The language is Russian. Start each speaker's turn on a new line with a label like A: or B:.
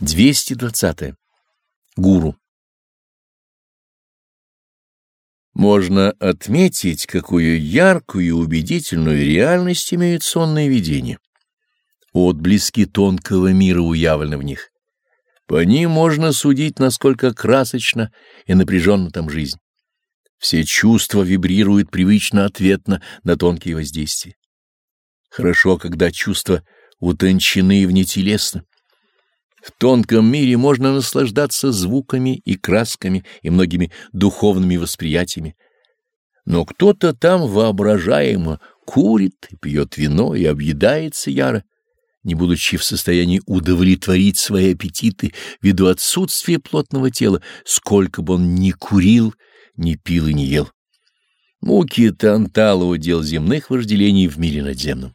A: 220. -е. Гуру. Можно отметить, какую яркую и убедительную реальность имеют сонные видения. Отблески тонкого мира уявлены в них. По ним можно судить, насколько красочно и напряженно там жизнь. Все чувства вибрируют привычно ответно на тонкие воздействия. Хорошо, когда чувства утончены и внетелесны. В тонком мире можно наслаждаться звуками и красками и многими духовными восприятиями. Но кто-то там воображаемо курит, пьет вино и объедается яро, не будучи в состоянии удовлетворить свои аппетиты ввиду отсутствия плотного тела, сколько бы он ни курил, ни пил и не ел. Муки Тантала удел земных вожделений в мире надземном.